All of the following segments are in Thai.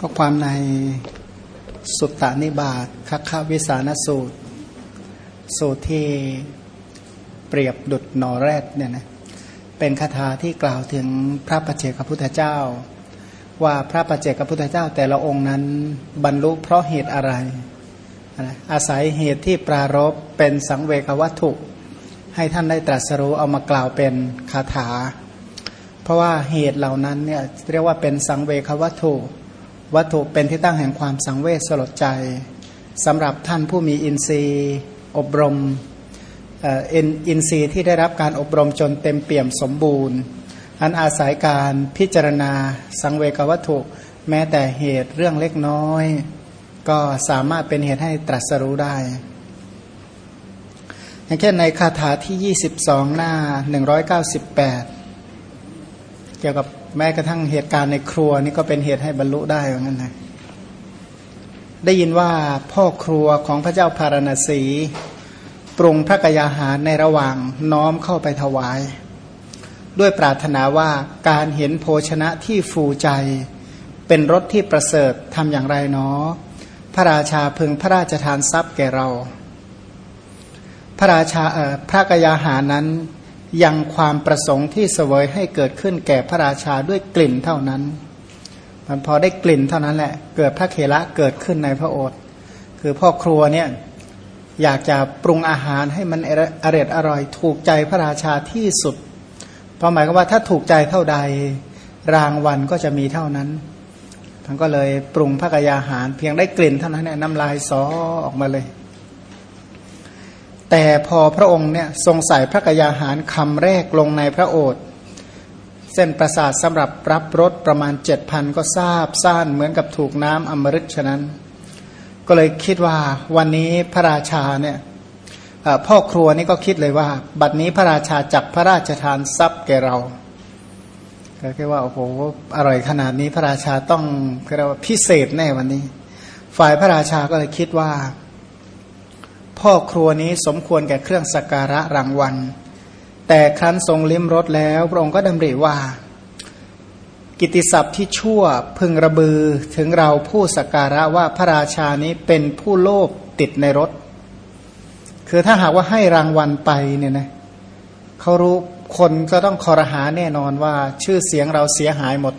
ก็ความในสุตตานิบาตคัคควิสานสูตร สูตรที่เปรียบดุดนอแรดเนี่ยนะเป็นคาถาที่กล่าวถึงพระปัจเจกพุทธเจ้า ว่าพระปัจเจกพุทธเจ้า แต่ละองค์นั้นบรรลุเพราะเหตุอะไร อาศัยเหตุที่ปรารบเป็นสังเวกวัตถุ ให้ท่านได้ตรัสรู้เอามากล่าวเป็นคาถา เพราะว่าเหตุเหล่านั้นเนี่ยเรียกว่าเป็นสังเวกวัตถุ วัตถุเป็นที่ตั้งแห่งความสังเวชสลดใจสำหรับท่านผู้มีอินทรีย์อบรมอินทรีย์ที่ได้รับการอบรมจนเต็มเปี่ยมสมบูรณ์ อันอาศัยการพิจารณาสังเวกวัตถุแม้แต่เหตุเรื่องเล็กน้อย ก็สามารถเป็นเหตุให้ตรัสรู้ได้ อย่างเช่นในคาถาที่ 22 หน้า 198 เกี่ยวกับ แม้กระทั่งเหตุการณ์ในครัวนี่ก็เป็นเหตุให้บรรลุได้เหมือนกันนะได้ยินว่าพ่อครัวของพระเจ้าพารณสี ปรุงพระกยาหารในระหว่างน้อมเข้าไปถวาย ด้วยปรารถนาว่าการเห็นโภชนะที่ฟูใจ เป็นรสที่ประเสริฐทำอย่างไรเนาะพระราชาพึงพระราชทานทรัพย์แก่เรา พระราชาพระกยาหารนั้น ยังความประสงค์ที่เสวยให้เกิดขึ้นแก่พระราชาด้วยกลิ่นเท่านั้น มันพอได้กลิ่นเท่านั้นแหละ เกิดพระเคละเกิดขึ้นในพระโอษฐ์คือพ่อครัวเนี่ยอยากจะปรุงอาหารให้มันอร่อยอร่อย ถูกใจพระราชาที่สุด เพราะหมายก็ว่าถ้าถูกใจเท่าใดรางวัลก็จะมีเท่านั้นท่านก็เลยปรุงพระกยาหาร เพียงได้กลิ่นเท่านั้นเนี่ยน้ำลายซอออกมาเลย แต่พอพระองค์เนี่ยทรงใส่พระกยาหารคำแรกลงในพระโอษฐ์เส้นประสาทสำหรับรับรสประมาณเจ็ดพันก็ทราบซ่านเหมือนกับถูกน้ำอมฤตฉะนั้น ก็เลยคิดว่าวันนี้พระราชาเนี่ยพ่อครัวนี่ก็คิดเลยว่า บัดนี้พระราชาจักพระราชทานทรัพย์แก่เราก็คิดว่าโอ้โหอร่อยขนาดนี้พระราชาต้องเรียกว่าพิเศษแน่วันนี้ ฝ่ายพระราชาก็เลยคิดว่า พ่อครัวนี้สมควรแก่เครื่องสักการะรางวัล แต่ครั้นทรงลิ้มรสแล้ว พระองค์ก็ดำริว่า กิติศัพท์ที่ชั่วพึงระบือถึงเราผู้สักการะว่าพระราชานี้เป็นผู้โลภติดในรถ คือถ้าหากว่าให้รางวัลไปเนี่ยนะเขารู้คนก็ต้องคอรหาแน่นอนว่าชื่อเสียงเราเสียหายหมด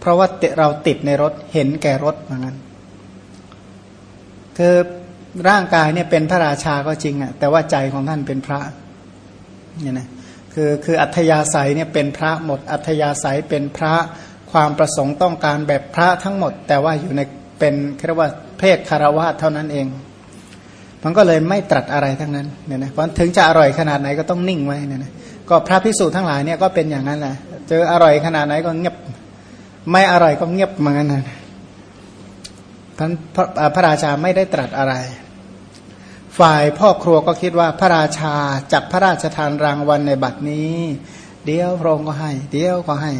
เพราะว่าเราติดในรถเห็นแก่รถเหมือนกันคือ ร่างกายเนี่ยเป็นพระราชาก็จริงอะแต่ว่าใจของท่านเป็นพระเนี่ยนะคือคืออัธยาศัยเนี่ยเป็นพระหมด อัธยาศัยเป็นพระความประสงค์ต้องการแบบพระทั้งหมด แต่ว่าอยู่ในเป็นเรียกว่าเพศคารวะเท่านั้นเอง มันก็เลยไม่ตรัสอะไรทั้งนั้นเนี่ยนะเพราะถึงจะอร่อยขนาดไหนก็ต้องนิ่งไว้เนี่ยนะก็พระพิสูจน์ทั้งหลายเนี่ยก็เป็นอย่างนั้นแหละเจออร่อยขนาดไหนก็เงียบ ไม่อร่อยก็เงียบเหมือนกันนะท่านพระราชาไม่ได้ตรัสอะไร ฝ่ายพ่อครัวก็คิดว่าพระราชาจักพระราชทานรางวัลในบัดนี้ เดี๋ยวพระองค์ก็ให้ เดี๋ยวก็ให้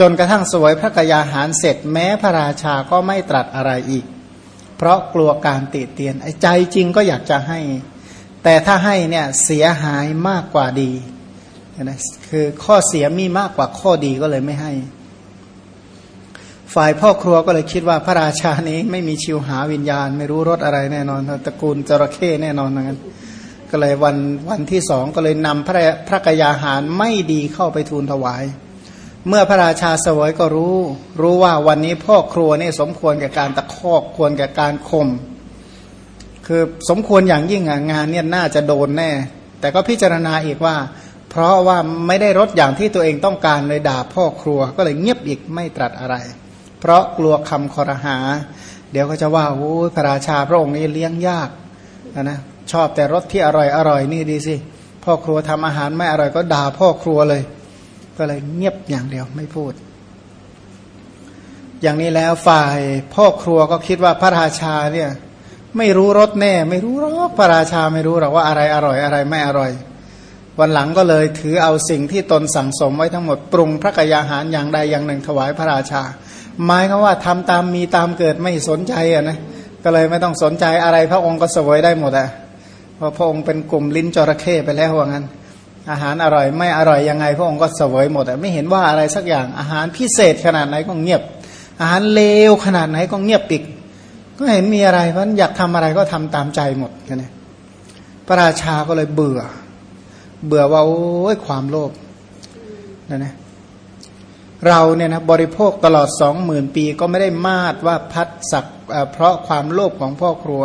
จนกระทั่งสวยพระกยาหารเสร็จแม้พระราชาก็ไม่ตรัสอะไรอีก เพราะกลัวการติเตียนไอ้ใจจริงก็อยากจะให้ แต่ถ้าให้เนี่ยเสียหายมากกว่าดีนะคือข้อเสียมีมากกว่าข้อดีก็เลยไม่ให้ ฝ่ายพ่อครัวก็เลยคิดว่าพระราชานี้ไม่มีชิวหาวิญญาณ ไม่รู้รสอะไรแน่นอนตระกูลจระเข้แน่นอนงั้นก็เลยวันวันที่สองก็เลยนำพระพระกยาหารไม่ดีเข้าไปทูลถวาย เมื่อพระราชาสวยก็รู้ รู้ว่าวันนี้พ่อครัวนี่สมควรแก่การตะคอกควรแก่การข่มคือสมควรอย่างยิ่งงานเนี่ยน่าจะโดนแน่ แต่ก็พิจารณาอีกว่า เพราะว่าไม่ได้รสอย่างที่ตัวเองต้องการเลยด่าพ่อครัวก็เลยเงียบอีกไม่ตรัสอะไร เพราะกลัวคำคอรหา เดี๋ยวก็จะว่าโอ้พระราชาพระองค์นี้เลี้ยงยากนะชอบแต่รสที่อร่อยอร่อยนี่ดีสิพ่อครัวทำอาหารไม่อร่อยก็ด่าพ่อครัวเลย ก็เลยเงียบอย่างเดียวไม่พูด อย่างนี้แล้วฝ่ายพ่อครัวก็คิดว่าพระราชาเนี่ยไม่รู้รสแน่ ไม่รู้หรอกพระราชาไม่รู้หรอกว่าอะไรอร่อยอะไรไม่อร่อย วันหลังก็เลยถือเอาสิ่งที่ตนสั่งสมไว้ทั้งหมดปรุงพระกยาหารอย่างใดอย่างหนึ่งถวายพระราชา หมายก็ว่าทำตามมีตามเกิดไม่สนใจอะนะก็เลยไม่ต้องสนใจอะไรพระองค์ก็สวยได้หมดอะเพราะพระองค์เป็นกลุ่มลิ้นจระเข้ไปแล้วว่างั้น อาหารอร่อยไม่อร่อยยังไง พระองค์ก็สวยหมดอะไม่เห็นว่าอะไรสักอย่างอาหารพิเศษขนาดไหนก็เงียบ อาหารเลวขนาดไหนก็เงียบปิดก็เห็นมีอะไรเพราะอยากทำอะไรก็ทำตามใจหมดนะพระราชาก็เลยเบื่อ เบื่อว่าโอ้ยความโลภนะนะ เราเนี่ยนะบริโภคตลอดสองหมื่นปีก็ไม่ได้มาดว่าพัดสักเพราะความโลภของพ่อครัว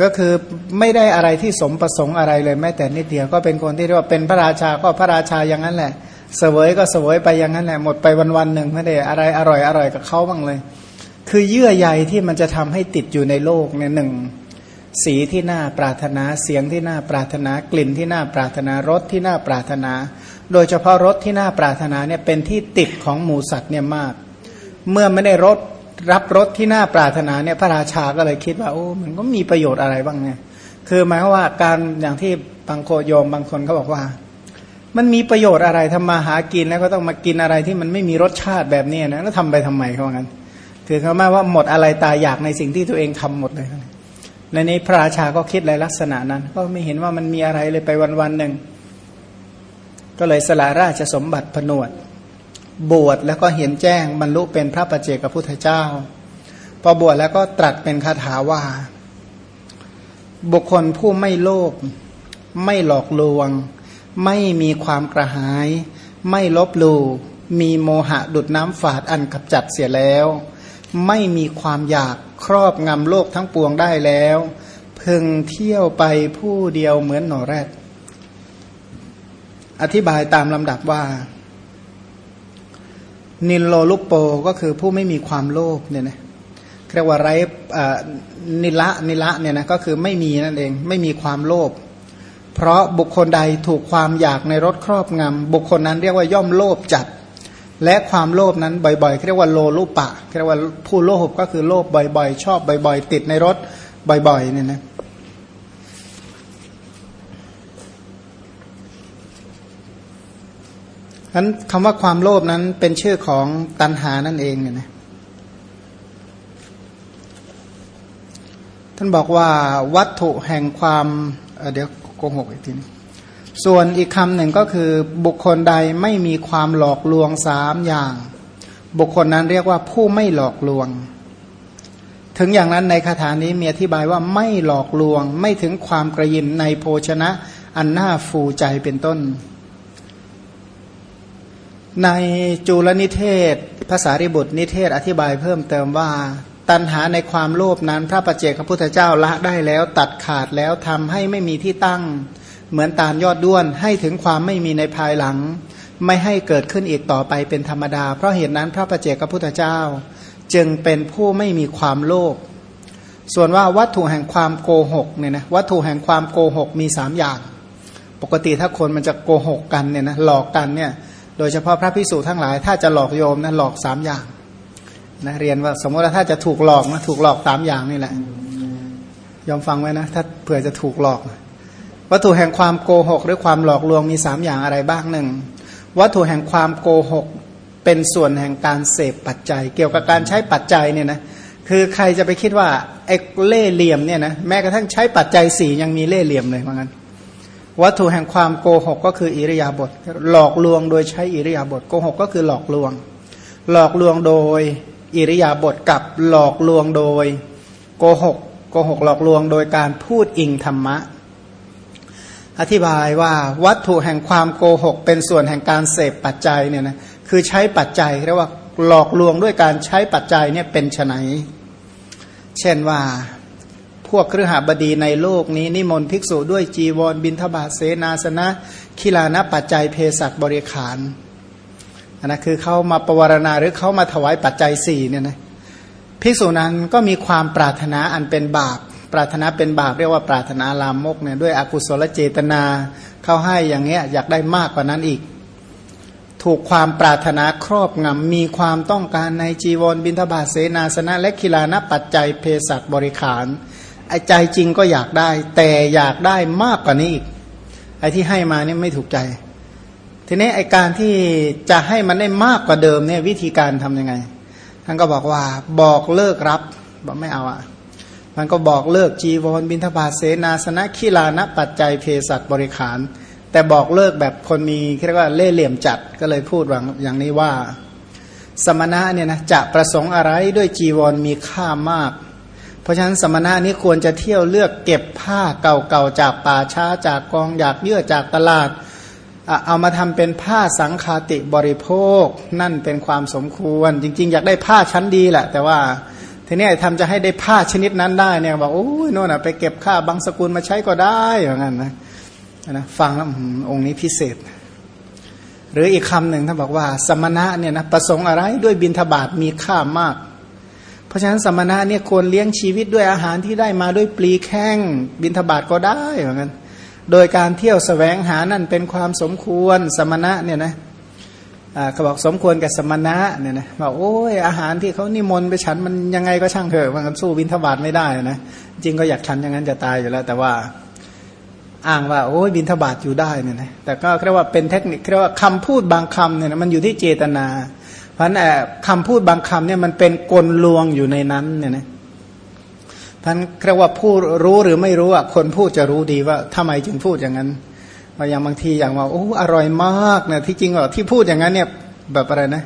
ก็คือไม่ได้อะไรที่สมประสงค์อะไรเลยแม้แต่นิดเดียวก็เป็นคนที่เรียกว่าเป็นพระราชาก็พระราชาอย่างนั้นแหละ เสวยก็เสวยไปอย่างนั้นแหละหมดไปวันวันหนึ่งไม่ได้อะไรอร่อยอร่อยกับเขาบ้างเลย คือเยื่อใยที่มันจะทำให้ติดอยู่ในโลกเนี่ยหนึ่งสีที่น่าปรารถนาเสียงที่น่าปรารถนากลิ่นที่น่าปรารถนารสที่น่าปรารถนา โดยเฉพาะรสที่น่าปรารถนาเนี่ยเป็นที่ติดของหมูสัตว์เนี่ยมาก เมื่อไม่ได้รสรับรสที่น่าปรารถนาเนี่ยพระราชาก็เลยคิดว่าโอ้มันก็มีประโยชน์อะไรบ้างเนี่ยคือหมายว่าการอย่างที่บางโคโยมบางคนเขาบอกว่า มันมีประโยชน์อะไรทำมาหากินแล้วก็ต้องมากินอะไรที่มันไม่มีรสชาติแบบนี้นะแล้วทำไปทำไมเขาว่างั้นคือเขามาว่าหมดอะไรตายอยากในสิ่งที่ตัวเองทำหมดเลยในนี้พระราชาก็คิดอะไรลักษณะนั้น ก็ไม่เห็นว่ามันมีอะไรเลยไปวันวันหนึ่ง ก็เลยสละราชสมบัติผนวด บวชแล้วก็เห็นแจ้งบรรลุเป็นพระปัจเจกพุทธเจ้า พอบวชแล้วก็ตรัสเป็นคาถาว่า บุคคลผู้ไม่โลภไม่หลอกลวง ไม่มีความกระหาย ไม่ลบลูมีโมหะดุดน้ำฝาดอันกับจัดเสียแล้ว ไม่มีความอยากครอบงำโลกทั้งปวงได้แล้ว พึงเที่ยวไปผู้เดียวเหมือนหนอแรด อธิบายตามลำดับว่า นิโลลุปโปก็คือผู้ไม่มีความโลภเนี่ยนะเรียกว่าไรนิละนิละเนี่ยนะก็คือไม่มีนั่นเองไม่มีความโลภเพราะบุคคลใดถูกความอยากในรถครอบงำบุคคลนั้นเรียกว่าย่อมโลภจัด และความโลภนั้นบ่อยๆเรียกว่าโลลุปะเรียกว่าผู้โลภก็คือโลภบ่อยๆ ชอบบ่อย ๆ ติดในรถบ่อยๆเนี่ยนะ นั้นคำว่าความโลภนั้นเป็นชื่อของตัณหานั่นเองเนี่ยนะท่านบอกว่าวัตถุแห่งความเดี๋ยวโกหกอีกทีส่วนอีกคำหนึ่งก็คือบุคคลใดไม่มีความหลอกลวงสามอย่าง บุคคลนั้นเรียกว่าผู้ไม่หลอกลวง ถึงอย่างนั้นในคาถานี้มีอธิบายว่าไม่หลอกลวง ไม่ถึงความกระยิมในโภชนะอันน่าฟูใจเป็นต้น ในจุลนิเทศภาษาริบุตรนิเทศอธิบายเพิ่มเติมว่า ตัณหาในความโลภนั้นพระประเจกพระพุทธเจ้าละได้แล้ว ตัดขาดแล้วทำให้ไม่มีที่ตั้ง เหมือนตาลยอดด้วนให้ถึงความไม่มีในภายหลัง ไม่ให้เกิดขึ้นอีกต่อไปเป็นธรรมดา เพราะเหตุนั้นพระประเจกพระพุทธเจ้า จึงเป็นผู้ไม่มีความโลภส่วนว่าวัตถุแห่งความโกหกเนี่ยนะวัตถุแห่งความโกหกมีสามอย่าง ปกติถ้าคนมันจะโกหกกันเนี่ยนะหลอกกันเนี่ย โดยเฉพาะพระพิสุทั้งหลาย ถ้าจะหลอกโยมนะหลอกสามอย่างนะเรียนว่าสมมติว่าถ้าจะถูกหลอกนะถูกหลอกสามอย่างนี่แหละยอมฟังไว้นะ ถ้าเผื่อจะถูกหลอก วัตถุแห่งความโกหก หรือความหลอกลวงมีสามอย่างอะไรบ้างหนึ่งวัตถุแห่งความโกหก เป็นส่วนแห่งการเสพปัจจัย เกี่ยวกับการใช้ปัจจัยเนี่ยนะคือใครจะไปคิดว่าไอ้เล่เหลี่ยมเนี่ยนะแม้กระทั่งใช้ปัจจัยสี่ยังมีเล่เหลี่ยมเลยเหมือนกัน วัตถุแห่งความโกหกก็คืออิริยาบถหลอกลวงโดยใช้อิริยาบถโกหกก็คือหลอกลวง หลอกลวงโดยอิริยาบถกับหลอกลวงโดยโกหกโกหกหลอกลวงโดยการพูดอิงธรรมะ อธิบายว่าวัตถุแห่งความโกหก เป็นส่วนแห่งการเสพปัจจัยเนี่ยนะคือใช้ปัจจัยเรียกว่าหลอกลวงด้วยการใช้ปัจจัยเนี่ยเป็นไนเช่นว่า พวกเครือหาบดีในโลกนี้ นิมนต์ภิกษุด้วยจีวรบินทบาทเสนาสนะคิลานะปัจจัยเพศัตบริขารอันนะคือเขามาประวรณาหรือเขามาถวายปัจจัยสี่เนี่ยนะภิกษุนั้นก็มีความปรารถนาอันเป็นบาป ปรารถนาเป็นบาปเรียกว่าปรารถนาลามกเนี่ยด้วยอกุศลเจตนาเขาให้อย่างเงี้ยอยากได้มากกว่านั้นอีก ถูกความปรารถนาครอบงำมีความต้องการในจีวรบินทบาทเสนาสนะและคิลานะปัจจัยเพศัตบริขาร ไอ้ใจจริงก็อยากได้ แต่อยากได้มากกว่านี้อีกไอ้ที่ให้มานี่ไม่ถูกใจ ทีนี้ไอ้การที่จะให้มันได้มากกว่าเดิมเนี่ยวิธีการทํำยังไง ท่านก็บอกว่าบอกเลิกรับบอกไม่เอาอะมันก็บอกเลิกจีวรบินทบาทเสนาสนะขีลานะปัจจัยเพศัตบริขาร แต่บอกเลิกแบบคนมีเรียกว่าเล่เหลี่ยมจัดก็เลยพูดว่าอย่างนี้ว่า สมณะเนี่ยนะจะประสงค์อะไรด้วยจีวรมีค่ามาก ราะฉะนั้นสมณะนี้ควรจะเที่ยวเลือกเก็บผ้าเก่าๆจากป่าช้าจากกองอยากเยื่อจากตลาด เอามาทำเป็นผ้าสังคาติบริโภค นั่นเป็นความสมควร จริง ๆ อยากได้ผ้าชั้นดีแหละ แต่ว่าทีนี้ทำจะให้ได้ผ้าชนิดนั้นได้เนี่ยบอกโอ้ยโน่นนะไปเก็บผ้าบางสกุลมาใช้ก็ได้อย่างนั้นนะนะฟังแล้วองค์นี้พิเศษ หรืออีกคำหนึ่งท่านบอกว่า สมณะเนี่ยนะประสงค์อะไรด้วยบินทบาทมีค่ามาก ราะฉะนั้นสมณะเนี่ยควรเลี้ยงชีวิตด้วยอาหารที่ได้มาด้วยปลีแข้งบินทบาทก็ได้เหมือนกันโดยการเที่ยวสแสวงหานั่นเป็นความสมควรสมณะเนี่ยนะเขาบอกสมควรกับสมณะเนี่ยนะบอกโอ้ยอาหารที่เขานิมนต์ไปฉันมันยังไงก็ช่างเถอะมันสู้บินทบาทไม่ได้นะจริงก็อยากฉันอย่างนั้นจะตายอยู่แล้ว แต่ว่าอ้างว่าโอ้ยบินทบาทอยู่ได้เนี่ยนะแต่ก็เรียกว่าเป็นเทคนิคเรียกว่าคำพูดบางคำเนี่ยนะมันอยู่ที่เจตนา เพราะนั้นคำพูดบางคำเนี่ยมันเป็นกลลวงอยู่ในนั้นเนี่ยนะท่านเรียกว่าผู้รู้หรือไม่รู้อะคนพูดจะรู้ดีว่าทำไมจึงพูดอย่างนั้นมาอย่างบางทีอย่างว่าโอ้อร่อยมากเนี่ยที่จริงอะที่พูดอย่างนั้นเนี่ยแบบอะไรนะ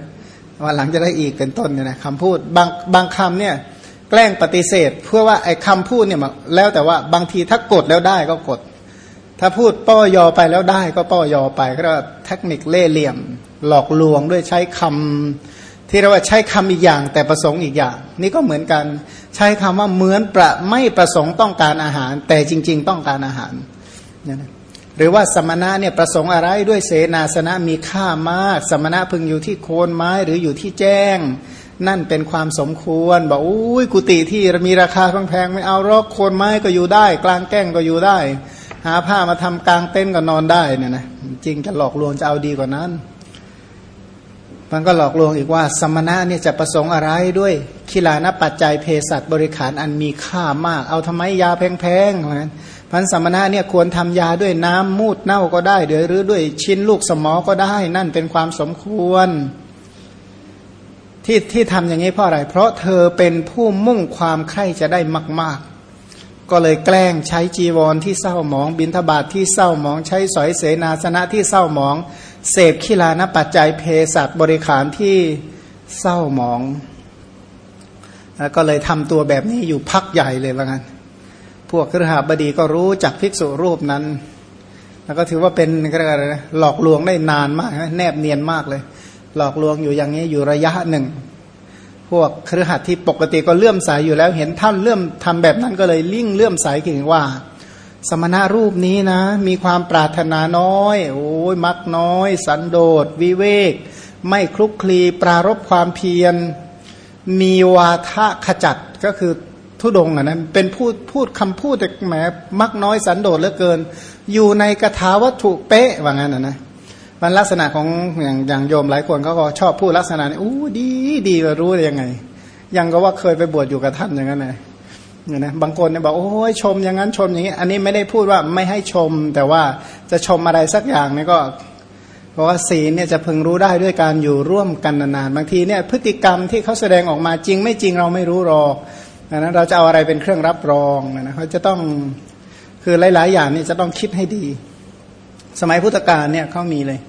ว่าหลังจะได้อีกเป็นต้นเนี่ยนะคำพูดบางบางคำเนี่ยแกล้งปฏิเสธ เพื่อว่าไอ้คำพูดเนี่ยแล้วแต่ว่าบางทีถ้ากดแล้วได้ก็กด ถ้าพูดป้อยอไปแล้วได้ก็ป้อยอไปก็เทคนิคเล่เหลี่ยม หลอกลวงด้วยใช้คำที่เราว่าใช้คำอีกอย่าง แต่ประสงค์อีกอย่าง นี่ก็เหมือนกัน ใช้คำว่าเหมือนประไม่ประสงค์ต้องการอาหาร แต่จริง ๆ ต้องการอาหารหรือว่าสมณะเนี่ยประสงค์อะไรด้วยเสนาสนะมีค่ามาก สมณะพึงอยู่ที่โคนไม้หรืออยู่ที่แจ้ง นั่นเป็นความสมควร บอกอุ้ยกุฏิที่มีราคาแพงๆไม่เอารอกโคนไม้ก็อยู่ได้ กลางแก้งก็อยู่ได้ หาผ้ามาทำกลางเต็นก็นอนได้เนี่ยนะจริงจะหลอกลวงจะเอาดีกว่านั้น มันก็หลอกลวงอีกว่า สมณะเนี่ยจะประสงค์อะไรด้วยขีลานปัจจัยเภสัชบริขารอันมีค่ามาก เอาทำไมยาแพงๆเหมือนพันสมณะเนี่ยควรทำยาด้วยน้ำมูดเน่าก็ได้หรือด้วยชิ้นลูกสมอก็ได้ นั่นเป็นความสมควร ที่ที่ทำอย่างนี้เพราะอะไร เพราะเธอเป็นผู้มุ่งความใคร่จะได้มากก็เลยแกล้งใช้จีวรที่เศร้าหมอง บินทบาทที่เศร้าหมอง ใช้สอยเสนาสนะที่เศร้าหมอง เสพขีลานปัจจัยเพศัตบริขารที่เศร้าหมอง แล้วก็เลยทำตัวแบบนี้อยู่พักใหญ่เลยว่างั้น พวกครหาบดีก็รู้จักภิกษุรูปนั้น แล้วก็ถือว่าเป็นอะไรหลอกลวงได้นานมากแนบเนียนมากเลย หลอกลวงอยู่อย่างนี้อยู่ระยะหนึ่ง พวกครือขัดที่ปกติก็เลื่อมใสยอยู่แล้ว เห็นท่านเลื่อมทำแบบนั้นก็เลยลิ่งเลื่อมใสกิ่งว่า สมณะรูปนี้นะ มีความปรารถนาน้อย โอ้ยมักน้อย สันโดษ วิเวก ไม่คลุกคลีปรารบความเพียร มีวาทะขจัดก็คือทุดงอะนะเป็นพูดพูดคำพูดแต่แหมมักน้อยสันโดษเหลือเกิน อยู่ในกถาวัตถุเป๊ะว่างั้นนะนะมันลักษณะของอย่างอย่างโยมหลายคนเขาก็ชอบพูดลักษณะนี้อู้ดีดีว่ารู้ได้ยังไง ยังก็ว่าเคยไปบวชอยู่กับท่านอย่างนั้นเลย เนี่ยนะบางคนเนี่ยบอกโอ้ยชมอย่างนั้นชมอย่างนี้ อันนี้ไม่ได้พูดว่าไม่ให้ชม แต่ว่าจะชมอะไรสักอย่างเนี่ยก็เพราะว่าศีลเนี่ยจะพึงรู้ได้ด้วยการอยู่ร่วมกันนานๆบางทีเนี่ยพฤติกรรมที่เขาแสดงออกมาจริงไม่จริงเราไม่รู้หรอกนะเราจะเอาอะไรเป็นเครื่องรับรองนะเขาจะต้องคือหลาย ๆ อย่างเนี่ยจะต้องคิดให้ดี สมัยพุทธกาลเนี่ยเขามีเลย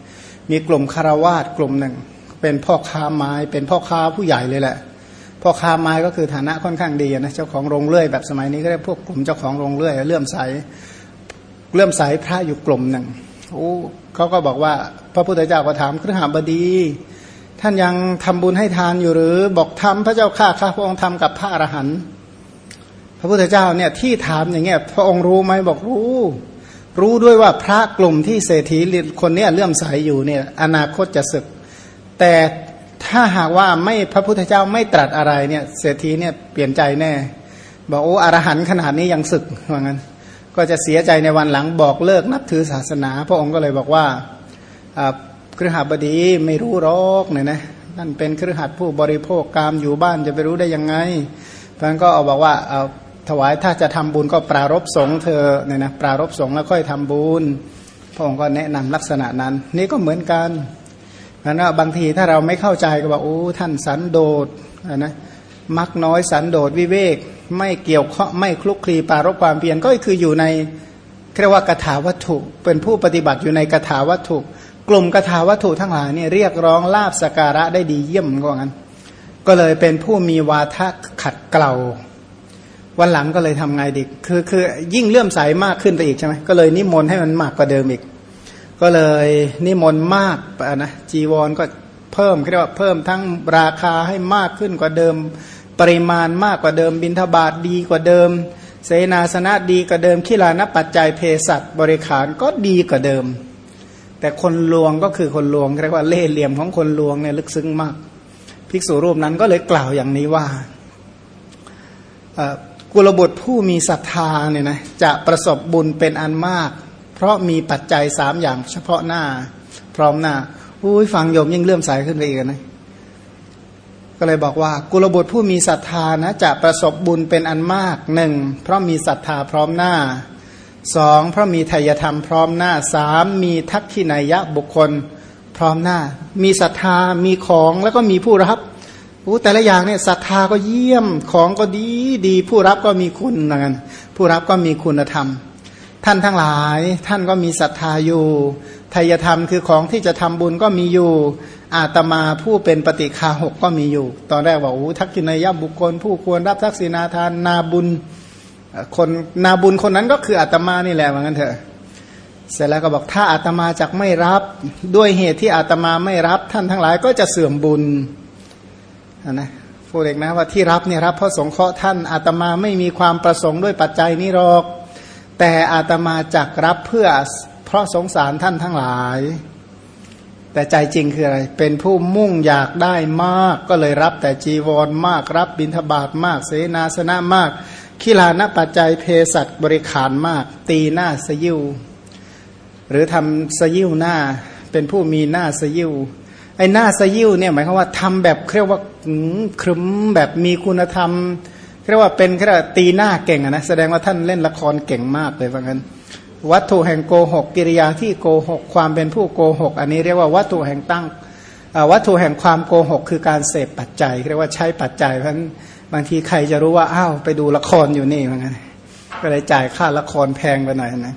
มีกลุ่มคารวาสกลุ่มหนึ่ง เป็นพ่อค้าไม้ เป็นพ่อค้าผู้ใหญ่เลยแหละ พ่อค้าไม้ก็คือฐานะค่อนข้างดีนะเจ้าของโรงเลื่อยแบบสมัยนี้ก็เรียกพวกกลุ่มเจ้าของโรงเลื่อยเลื่อมใสเลื่อมใสพระอยู่กลุ่มหนึ่งโอ้เขาก็บอกว่า พระพุทธเจ้าก็ถามครหบดี ท่านยังทำบุญให้ทานอยู่หรือ บอกทำพระเจ้าข้าข้าพระองค์ทำกับพระอรหันต์พระพุทธเจ้าเนี่ยที่ถามอย่างเงี้ยพระองค์รู้ไหมบอกรู้ รู้ด้วยว่าพระกลุ่มที่เศรษฐีคนนี้เลื่อมใสอยู่เนี่ยอนาคตจะศึก แต่ ถ้าหากว่าไม่พระพุทธเจ้าไม่ตรัสอะไรเนี่ยเศรษฐีเนี่ยเปลี่ยนใจแน่ บอกโอ้อรหันขนาดนี้ยังศึกว่างั้น ก็จะเสียใจในวันหลังบอกเลิกนับถือศาสนา พระองค์ก็เลยบอกว่าเครือขับดีไม่รู้รอกเนี่ยนะนั่นเป็นเครือขัดผู้บริโภคกามอยู่บ้านจะไปรู้ได้ยังไงท่านก็เอาบอกว่าเอาถวายถ้าจะทำบุญก็ปรารบสงเธอเนี่ยนะปรารบสงแล้วค่อยทำบุญพระองค์ก็แนะนำลักษณะนั้น นี่ก็เหมือนกัน นะบางทีถ้าเราไม่เข้าใจก็บอกโอ้ท่านสันโดษนะมักน้อยสันโดษวิเวก ไม่เกี่ยวข้องไม่คลุกคลีปารบความเพียรก็คืออยู่ในเรียกว่ากถาวัตถุเป็นผู้ปฏิบัติอยู่ในกถาวัตถุ กลุ่มกถาวัตถุทั้งหลายเนี่ยเรียกร้องลาบสการะได้ดีเยี่ยมกว่างั้น ก็เลยเป็นผู้มีวาทะขัดเกลาวันหลังก็เลยทำไงดิคือคือยิ่งเลื่อมใสมากขึ้นไปอีกใช่ไหมก็เลยนิมนต์ให้มันมากกว่าเดิมอีก ก็เลยนิมนต์มากนะจีวรก็เพิ่มเรียกว่าเพิ่มทั้งราคาให้มากขึ้นกว่าเดิม ปริมาณมากกว่าเดิมบินทบาทดีกว่าเดิม เสนาสนะดีกว่าเดิมขีลานปัจจัยเพศัตบริขารก็ดีกว่าเดิม แต่คนลวงก็คือคนลวงเรียกว่าเล่ห์เหลี่ยมของคนลวงเนี่ยลึกซึ้งมาก ภิกษุรูปนั้นก็เลยกล่าวอย่างนี้ว่ากุลบุตรผู้มีศรัทธาเนี่ยนะจะประสบบุญเป็นอันมาก เพราะมีปัจจัยสามอย่างเฉพาะหน้า พร้อมหน้าอุ้ยฟังโยมยิ่งเลื่อมใสขึ้นไปอีกนะก็เลยบอกว่ากุลบุตรผู้มีศรัทธานะจะประสบบุญเป็นอันมากหนึ่งเพราะมีศรัทธาพร้อมหน้าสองเพราะมีทายธรรมพร้อมหน้าสามมีทักขินายะบุคคลพร้อมหน้า มีศรัทธามีของแล้วก็มีผู้รับโอ้แต่ละอย่างเนี่ยศรัทธาก็เยี่ยมของก็ดีดีผู้รับก็มีคุณนะกันผู้รับก็มีคุณธรรม ท่านทั้งหลาย ท่านก็มีศรัทธาอยู่ทายธรรมคือของที่จะทำบุญก็มีอยู่ อาตมาผู้เป็นปฏิคาหกก็มีอยู่ ตอนแรกบอกโอ้ทักกินายบุคคล ผู้ควรรับทักษิณาทานนาบุญคนนาบุญคนนั้นก็คืออาตมานี่แหละเหมือนกันเถอะเสร็จแล้วก็บอกถ้าอาตมาจักไม่รับด้วยเหตุที่อาตมาไม่รับ ท่านทั้งหลายก็จะเสื่อมบุญนะพูดเองนะว่าที่รับเนี่ยรับเพราะสงเคราะห์ท่านอาตมาไม่มีความประสงค์ด้วยปัจจัยนี้หรอก แต่อาตมาจักรับเพื่อเพราะสงสารท่านทั้งหลาย แต่ใจจริงคืออะไร เป็นผู้มุ่งอยากได้มากก็เลยรับแต่จีวรมากรับบิณฑบาตมาก เสนาสนะมากขีลานปัจจัยเพสัตบริขารมาก ตีหน้าสยิวหรือทำสยิวหน้า เป็นผู้มีหน้าสยิวไอ้หน้าสยิวเนี่ยหมายความว่าทำแบบเรียกว่าครึมแบบมีคุณธรรม เรียกว่าเป็นแค่ตีหน้าเก่งนะแสดงว่าท่านเล่นละครเก่งมากเลยว่างั้น วัตถุแห่งโกหกกิริยาที่โกหกความเป็นผู้โกหก อันนี้เรียกว่าวัตถุแห่งตั้งวัตถุแห่งความโกหก คือการเสพปัจจัยเรียกว่าใช้ปัจจัยเพราะฉะนั้นบางทีใครจะรู้ว่าอ้าวไปดูละครอยู่นี่ว่างั้นก็เลยจ่ายค่าละครแพงไปหน่อยนะ